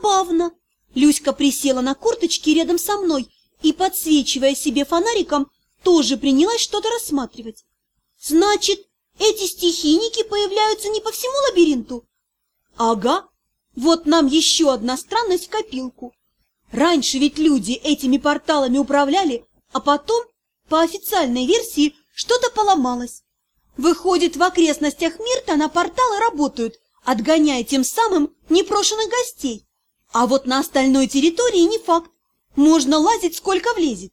Забавно. Люська присела на корточки рядом со мной и, подсвечивая себе фонариком, тоже принялась что-то рассматривать. Значит, эти стихийники появляются не по всему лабиринту? Ага, вот нам еще одна странность в копилку. Раньше ведь люди этими порталами управляли, а потом, по официальной версии, что-то поломалось. Выходит, в окрестностях Миртона порталы работают, отгоняя тем самым непрошенных гостей. А вот на остальной территории не факт. Можно лазить, сколько влезет.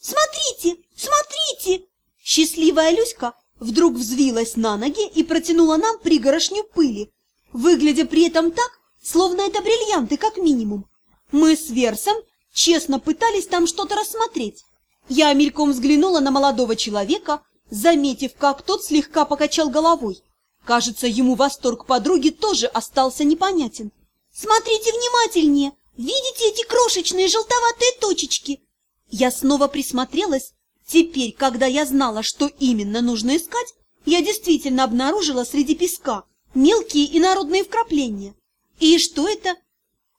«Смотрите, смотрите!» Счастливая Люська вдруг взвилась на ноги и протянула нам пригорошню пыли, выглядя при этом так, словно это бриллианты как минимум. Мы с Версом честно пытались там что-то рассмотреть. Я мельком взглянула на молодого человека, заметив, как тот слегка покачал головой. Кажется, ему восторг подруги тоже остался непонятен. «Смотрите внимательнее! Видите эти крошечные желтоватые точечки?» Я снова присмотрелась. Теперь, когда я знала, что именно нужно искать, я действительно обнаружила среди песка мелкие инородные вкрапления. И что это?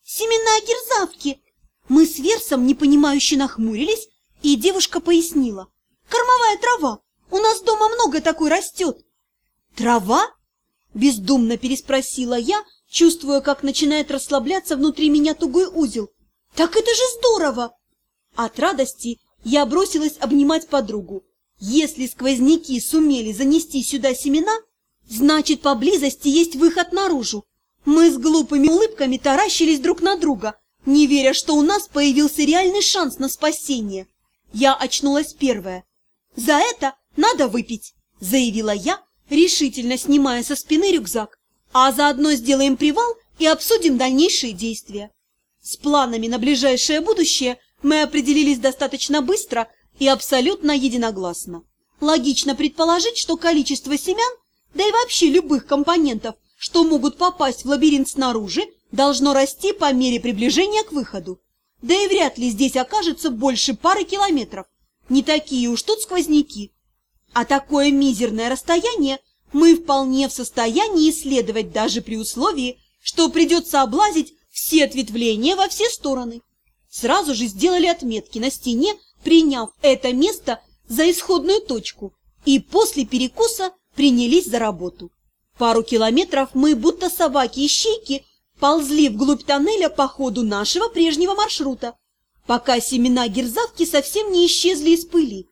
Семена герзавки. Мы с Версом непонимающе нахмурились, и девушка пояснила. Кормовая трава. У нас дома много такой растет. Трава? Бездумно переспросила я, чувствуя, как начинает расслабляться внутри меня тугой узел. Так это же здорово! От радости я бросилась обнимать подругу. Если сквозняки сумели занести сюда семена, значит, поблизости есть выход наружу. Мы с глупыми улыбками таращились друг на друга, не веря, что у нас появился реальный шанс на спасение. Я очнулась первая. «За это надо выпить», — заявила я, решительно снимая со спины рюкзак. «А заодно сделаем привал и обсудим дальнейшие действия». С планами на ближайшее будущее мы определились достаточно быстро и абсолютно единогласно. Логично предположить, что количество семян, да и вообще любых компонентов, что могут попасть в лабиринт снаружи, должно расти по мере приближения к выходу. Да и вряд ли здесь окажется больше пары километров. Не такие уж тут сквозняки. А такое мизерное расстояние мы вполне в состоянии исследовать даже при условии, что придется облазить все ответвления во все стороны. Сразу же сделали отметки на стене, приняв это место за исходную точку, и после перекуса принялись за работу. Пару километров мы, будто собаки-ищейки, ползли вглубь тоннеля по ходу нашего прежнего маршрута, пока семена герзавки совсем не исчезли из пыли.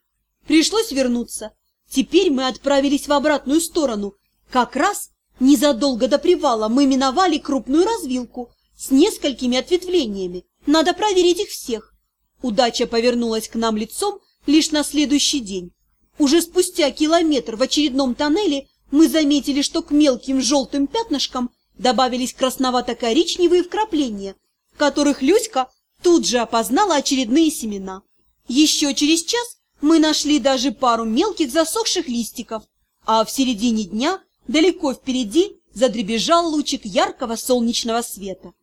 Пришлось вернуться. Теперь мы отправились в обратную сторону. Как раз незадолго до привала мы миновали крупную развилку с несколькими ответвлениями. Надо проверить их всех. Удача повернулась к нам лицом лишь на следующий день. Уже спустя километр в очередном тоннеле мы заметили, что к мелким желтым пятнышкам добавились красновато-коричневые вкрапления, в которых Люська тут же опознала очередные семена. Еще через час мы нашли даже пару мелких засохших листиков, а в середине дня далеко впереди задребежал лучик яркого солнечного света.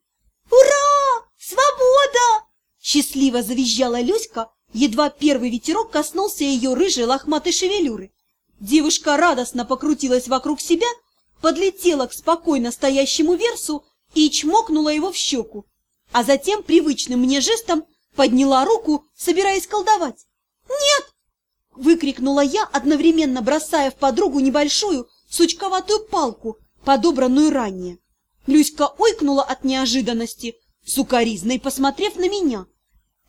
«Ура! Свобода!» Счастливо завизжала Люська, едва первый ветерок коснулся ее рыжей лохматой шевелюры. Девушка радостно покрутилась вокруг себя, подлетела к спокойно стоящему версу и чмокнула его в щеку, а затем привычным мне жестом подняла руку, собираясь колдовать. «Нет!» – выкрикнула я, одновременно бросая в подругу небольшую сучковатую палку, подобранную ранее. Люська ойкнула от неожиданности, сукоризной посмотрев на меня.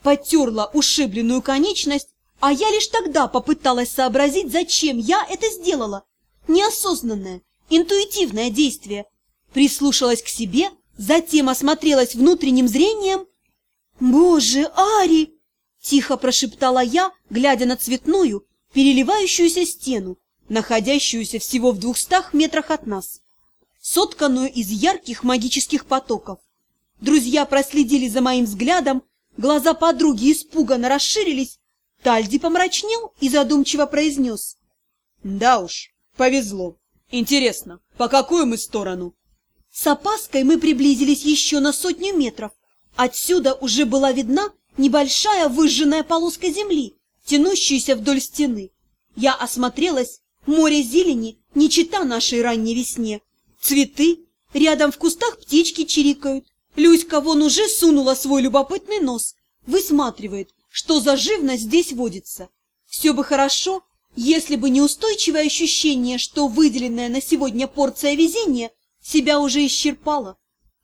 Потерла ушибленную конечность а я лишь тогда попыталась сообразить, зачем я это сделала. Неосознанное, интуитивное действие. Прислушалась к себе, затем осмотрелась внутренним зрением. «Боже, Ари!» – тихо прошептала я, глядя на цветную, переливающуюся стену, находящуюся всего в двухстах метрах от нас, сотканную из ярких магических потоков. Друзья проследили за моим взглядом, глаза подруги испуганно расширились, Тальди помрачнел и задумчиво произнес. Да уж, повезло. Интересно, по какую мы сторону? С опаской мы приблизились еще на сотню метров. Отсюда уже была видна небольшая выжженная полоска земли, тянущаяся вдоль стены. Я осмотрелась, море зелени, не чита нашей ранней весне. Цветы, рядом в кустах птички чирикают. Люська вон уже сунула свой любопытный нос, высматривает, что за живность здесь водится. Все бы хорошо, если бы не устойчивое ощущение, что выделенная на сегодня порция везения себя уже исчерпала.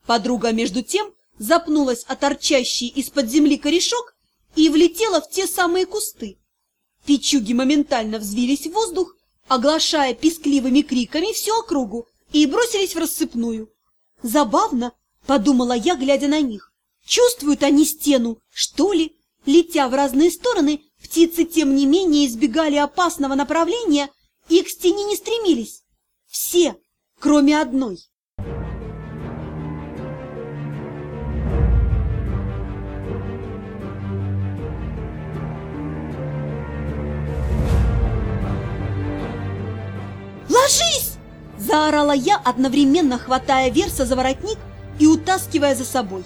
Подруга, между тем, запнулась о торчащий из-под земли корешок и влетела в те самые кусты. Пичуги моментально взвились в воздух, оглашая пискливыми криками всю округу, и бросились в рассыпную. Забавно, подумала я, глядя на них. Чувствуют они стену, что ли? Летя в разные стороны, птицы, тем не менее, избегали опасного направления и к стене не стремились. Все, кроме одной. Заорала я, одновременно хватая Верса за воротник и утаскивая за собой.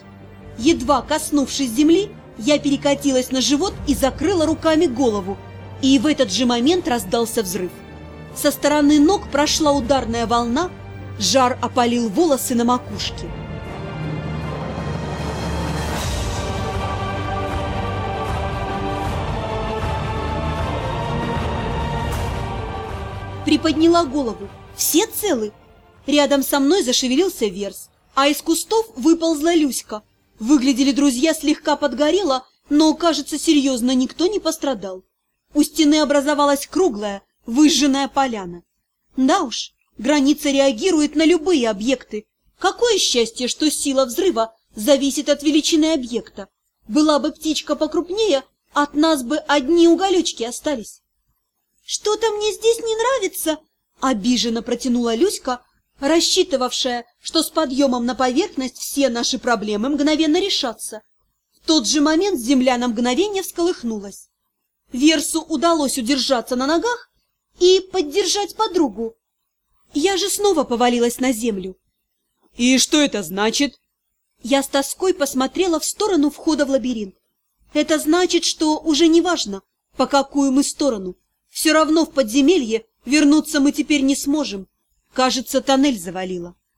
Едва коснувшись земли, я перекатилась на живот и закрыла руками голову, и в этот же момент раздался взрыв. Со стороны ног прошла ударная волна, жар опалил волосы на макушке. Приподняла голову. Все целы? Рядом со мной зашевелился Верс, а из кустов выползла Люська. Выглядели друзья слегка подгорело, но, кажется, серьезно никто не пострадал. У стены образовалась круглая, выжженная поляна. Да уж, граница реагирует на любые объекты. Какое счастье, что сила взрыва зависит от величины объекта. Была бы птичка покрупнее, от нас бы одни уголечки остались. «Что-то мне здесь не нравится!» — обиженно протянула Люська, рассчитывавшая, что с подъемом на поверхность все наши проблемы мгновенно решатся. В тот же момент земля на мгновение всколыхнулась. Версу удалось удержаться на ногах и поддержать подругу. Я же снова повалилась на землю. И что это значит? Я с тоской посмотрела в сторону входа в лабиринт. Это значит, что уже не важно, по какую мы сторону. Все равно в подземелье вернуться мы теперь не сможем. Кажется, тоннель завалило.